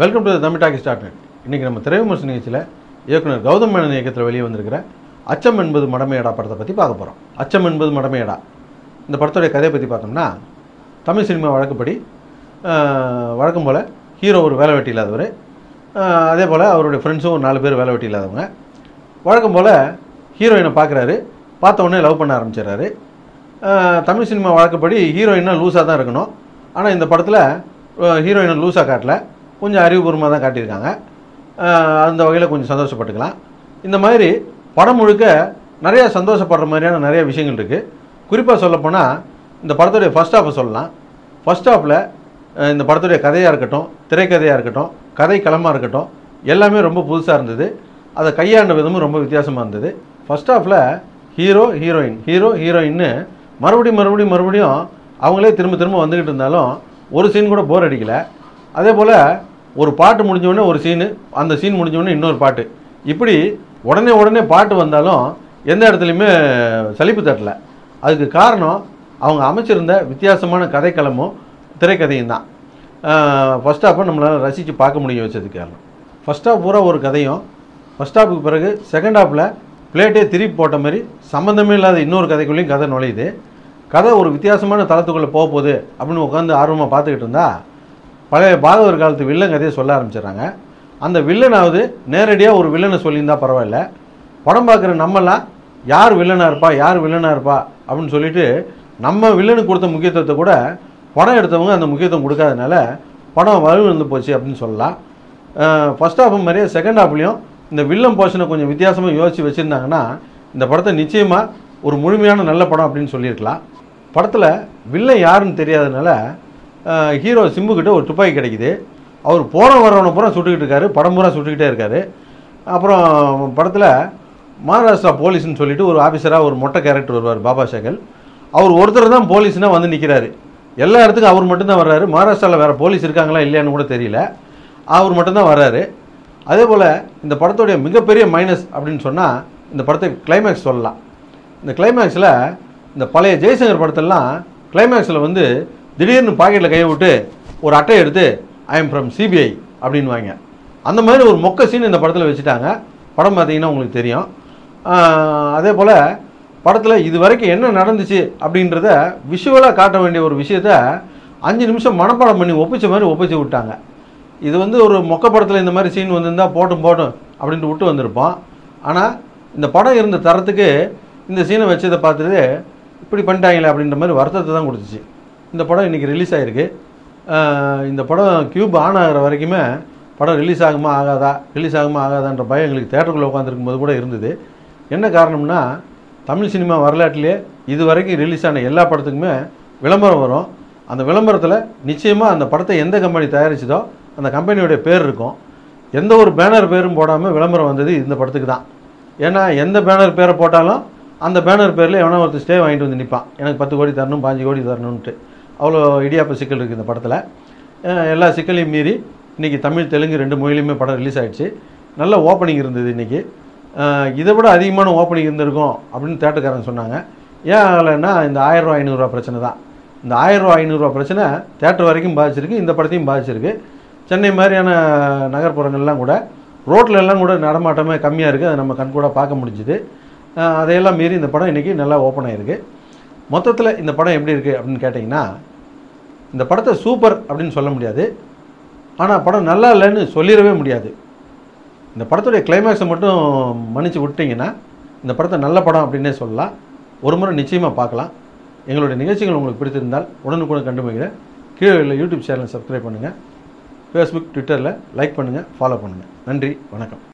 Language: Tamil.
Welcome to Tamil talkie start net இன்றைக்கி நம்ம திரைவிமர்சன நிகழ்ச்சியில் இயக்குனர் கௌதம் மேனன் இயக்கத்தில் வெளியே வந்திருக்கிற அச்சம் என்பது மடமையடா படத்தை பற்றி பார்க்க போகிறோம் அச்சம் என்பது மடமையடா. இந்த படத்துடைய கதையை பற்றி பார்த்தோம்னா தமிழ் சினிமா வழக்குப்படி வழக்கம் போல் ஹீரோ ஒரு வேலை வெட்டி இல்லாதவர் அதே போல் அவருடைய ஃப்ரெண்ட்ஸும் ஒரு நாலு பேர் வேலை வெட்டி இல்லாதவங்க. வழக்கம் போல் ஹீரோயினை பார்க்குறாரு. பார்த்த உடனே லவ் பண்ண ஆரம்பிச்சிடுறாரு. தமிழ் சினிமா வழக்கப்படி ஹீரோயின்னா லூஸாக தான் இருக்கணும். ஆனால் இந்த படத்தில் ஹீரோயினை லூஸாக காட்டலை. கொஞ்சம் அறிவுபூர்வமாக தான் காட்டியிருக்காங்க. அந்த வகையில் கொஞ்சம் சந்தோஷப்பட்டுக்கலாம். இந்த மாதிரி படம் முழுக்க நிறையா சந்தோஷப்படுற மாதிரியான நிறைய விஷயங்கள் இருக்குது குறிப்பாக சொல்லப்போனால் இந்த படத்துடைய ஃபஸ்ட் ஹாஃபை சொல்லலாம். ஃபஸ்ட் ஹாஃபில் இந்த படத்துடைய கதையாக இருக்கட்டும் திரைக்கதையாக இருக்கட்டும் கதை களமாக இருக்கட்டும் எல்லாமே ரொம்ப புதுசாக இருந்தது. அதை கையாண்ட விதமும் ரொம்ப வித்தியாசமாக இருந்தது. ஃபஸ்ட் ஹாஃபில் ஹீரோ ஹீரோயின் ஹீரோ ஹீரோயின்னு மறுபடியும் மறுபடியும் மறுபடியும் அவங்களே திரும்ப திரும்ப வந்துக்கிட்டு இருந்தாலும் ஒரு சீன் கூட போர் அடிக்கலை. அதே போல் ஒரு பாட்டு முடிஞ்சோடனே ஒரு சீனு அந்த சீன் முடிஞ்சோடனே இன்னொரு பாட்டு. இப்படி உடனே உடனே பாட்டு வந்தாலும் எந்த இடத்துலையுமே சலிப்பு தட்டல. அதுக்கு காரணம் அவங்க அமைச்சிருந்த வித்தியாசமான கதைக்களமும் திரைக்கதையும் தான். ஃபஸ்ட் ஹாஃபை நம்மளால் ரசித்து பார்க்க முடியும் வச்சதுக்கு காரணம். ஃபஸ்ட் ஹாஃப் பூரா ஒரு கதையும் ஃபஸ்ட் ஹாஃபுக்கு பிறகு செகண்ட் ஹாஃபில் பிளேட்டே திருப்பி போட்ட மாதிரி சம்மந்தமே இல்லாத இன்னொரு கதைக்குள்ளேயும் கதை நுழையுது. கதை ஒரு வித்தியாசமான தளத்துக்குள்ளே போக போகுது அப்படின்னு உட்காந்து ஆர்வமாக பார்த்துக்கிட்டு இருந்தா பழைய பாகவர் காலத்து வில்லன் கதையை சொல்ல ஆரம்பிச்சிடுறாங்க. அந்த வில்லனாவது நேரடியாக ஒரு வில்லனை சொல்லியிருந்தால் பரவாயில்ல. படம் பார்க்குற நம்மலாம் யார் வில்லனாக இருப்பா யார் வில்லனாக இருப்பா அப்படின்னு சொல்லிட்டு நம்ம வில்லனுக்கு கொடுத்த முக்கியத்துவத்தை கூட படம் எடுத்தவங்க அந்த முக்கியத்துவம் கொடுக்காதனால படம் வலுவிழந்து போச்சு அப்படின்னு சொல்லலாம். ஃபர்ஸ்ட் ஹாஃப் மாதிரியே செகண்ட் ஹாஃப்லேயும் இந்த வில்லன் போர்ஷனை கொஞ்சம் வித்தியாசமாக யோசித்து வச்சுருந்தாங்கன்னா இந்த படத்தை நிச்சயமாக ஒரு முழுமையான நல்ல படம் அப்படின்னு சொல்லியிருக்கலாம். படத்தில் வில்லன் யாருன்னு தெரியாதனால ஹீரோ சிம்புக்கிட்ட ஒரு துப்பாக்கி கிடைக்குது. அவர் போன வரவனை பூரா சுட்டுக்கிட்டு இருக்காரு. படம் பூரா சுட்டுக்கிட்டே இருக்காரு. அப்புறம் படத்தில் மகாராஷ்டிரா போலீஸ்னு சொல்லிட்டு ஒரு ஆஃபீஸராக ஒரு மொட்டை கேரக்டர் வருவார் பாபா சேகல் அவர் ஒருத்தர் தான் போலீஸ்னால் வந்து நிற்கிறாரு எல்லா இடத்துக்கும் அவர் மட்டும்தான் வர்றாரு. மகாராஷ்டிராவில் வேறு போலீஸ் இருக்காங்களா இல்லையான்னு கூட தெரியல. அவர் மட்டும்தான் வர்றாரு. அதே போல் இந்த படத்துடைய மிகப்பெரிய மைனஸ் அப்படின்னு சொன்னால் இந்த படத்தை கிளைமேக்ஸ் சொல்லலாம். இந்த கிளைமேக்ஸில் இந்த பழைய ஜெய்சங்கர் படத்தெல்லாம் கிளைமேக்ஸில் வந்து திடீர்னு பாக்கெட்டில் கையை விட்டு ஒரு அட்டையை எடுத்து ஐ எம் ஃப்ரம் சிபிஐ அப்படின்வாங்க அந்த மாதிரி ஒரு மொக்க சீன் இந்த படத்தில் வச்சுட்டாங்க. படம் பார்த்தீங்கன்னா உங்களுக்கு தெரியும். அதே போல் படத்தில் இது வரைக்கும் என்ன நடந்துச்சு அப்படின்றத விஷுவலாக காட்ட வேண்டிய ஒரு விஷயத்த அஞ்சு நிமிஷம் மனப்பாடம் பண்ணி ஒப்பிச்ச மாதிரி ஒப்பிச்சு விட்டாங்க. இது வந்து ஒரு மொக்க படத்தில் இந்த மாதிரி சீன் வந்திருந்தால் போட்டும் போட்டும் அப்படின்ட்டு விட்டு வந்திருப்போம். ஆனால் இந்த படம் இருந்த தரத்துக்கு இந்த சீனை வச்சதை பார்த்துட்டு இப்படி பண்ணிட்டாங்களே அப்படின்ற மாதிரி வருத்தத்தை தான் கொடுத்துச்சு. இந்த படம் இன்றைக்கி ரிலீஸ் ஆகிருக்கு இந்த படம் கியூப் ஆன் ஆகிற வரைக்குமே படம் ரிலீஸ் ஆகுமா ஆகாதா? ரிலீஸ் ஆகுமா ஆகாதான்ற பயம் எங்களுக்கு தேட்டருக்குள்ளே உட்காந்துருக்கும் போது கூட இருந்தது. என்ன காரணம்னா தமிழ் சினிமா வரலாற்றிலே இது வரைக்கும் ரிலீஸ் ஆன எல்லா படத்துக்குமே விளம்பரம் வரும். அந்த விளம்பரத்தில் நிச்சயமாக அந்த படத்தை எந்த கம்பெனி தயாரிச்சதோ அந்த கம்பெனியோடைய பேர் இருக்கும். எந்த ஒரு பேனர் பேரும் போடாமல் விளம்பரம் வந்தது இந்த படத்துக்கு தான். ஏன்னா எந்த பேனர் பேரை போட்டாலும் அந்த பேனர் பேரில் எவனோ ஒருத்தர் ஸ்டே வாங்கிட்டு வந்து நிற்பான் எனக்கு பத்து கோடி தரணும் பாஞ்சு கோடி தரணுன்ட்டு அவ்வளோ இடியாப்ப சிக்கல் இருக்குது இந்த படத்தில். எல்லா சிக்கலையும் மீறி இன்றைக்கி தமிழ் தெலுங்கு ரெண்டு மொழியிலுமே படம் ரிலீஸ் ஆகிடுச்சு நல்ல ஓப்பனிங் இருந்தது இன்றைக்கி இதை விட அதிகமான ஓப்பனிங் இருந்திருக்கும் அப்படின்னு தேட்டருக்காரங்க சொன்னாங்க. ஏன் ஆகலைன்னா இந்த ஆயிரரூவா ஐநூறுரூவா பிரச்சனை தான். இந்த ஆயிரரூவா ஐநூறுரூவா பிரச்சனை தேட்டர் வரைக்கும் பாதிச்சிருக்கு இந்த படத்தையும் பாதிச்சிருக்கு. சென்னை மாதிரியான நகர்ப்புறங்கள்லாம் கூட ரோட்டில் எல்லாம் கூட நடமாட்டமே கம்மியாக இருக்குது அதை நம்ம கண் கூட பார்க்க முடிஞ்சுது. அதையெல்லாம் மீறி இந்த படம் இன்றைக்கி நல்லா ஓப்பன் ஆகிருக்கு மொத்தத்தில் இந்த படம் எப்படி இருக்குது அப்படின்னு கேட்டிங்கன்னா இந்த படத்தை சூப்பர் அப்படின்னு சொல்ல முடியாது. ஆனால் படம் நல்லா இல்லைன்னு சொல்லிடவே முடியாது. இந்த படத்துடைய கிளைமேக்ஸை மட்டும் மன்னிச்சு விட்டிங்கன்னா இந்த படத்தை நல்ல படம் அப்படின்னே சொல்லலாம். ஒரு முறை நிச்சயமாக பார்க்கலாம். எங்களுடைய நிகழ்ச்சிகள் உங்களுக்கு பிடித்திருந்தால் உடனுக்குடன் கண்டுபிடிக்கிறேன். கீழே உள்ள யூடியூப் சேனலை சப்ஸ்கிரைப் பண்ணுங்கள் ஃபேஸ்புக் ட்விட்டரில் லைக் பண்ணுங்கள் ஃபாலோ பண்ணுங்கள் நன்றி வணக்கம்.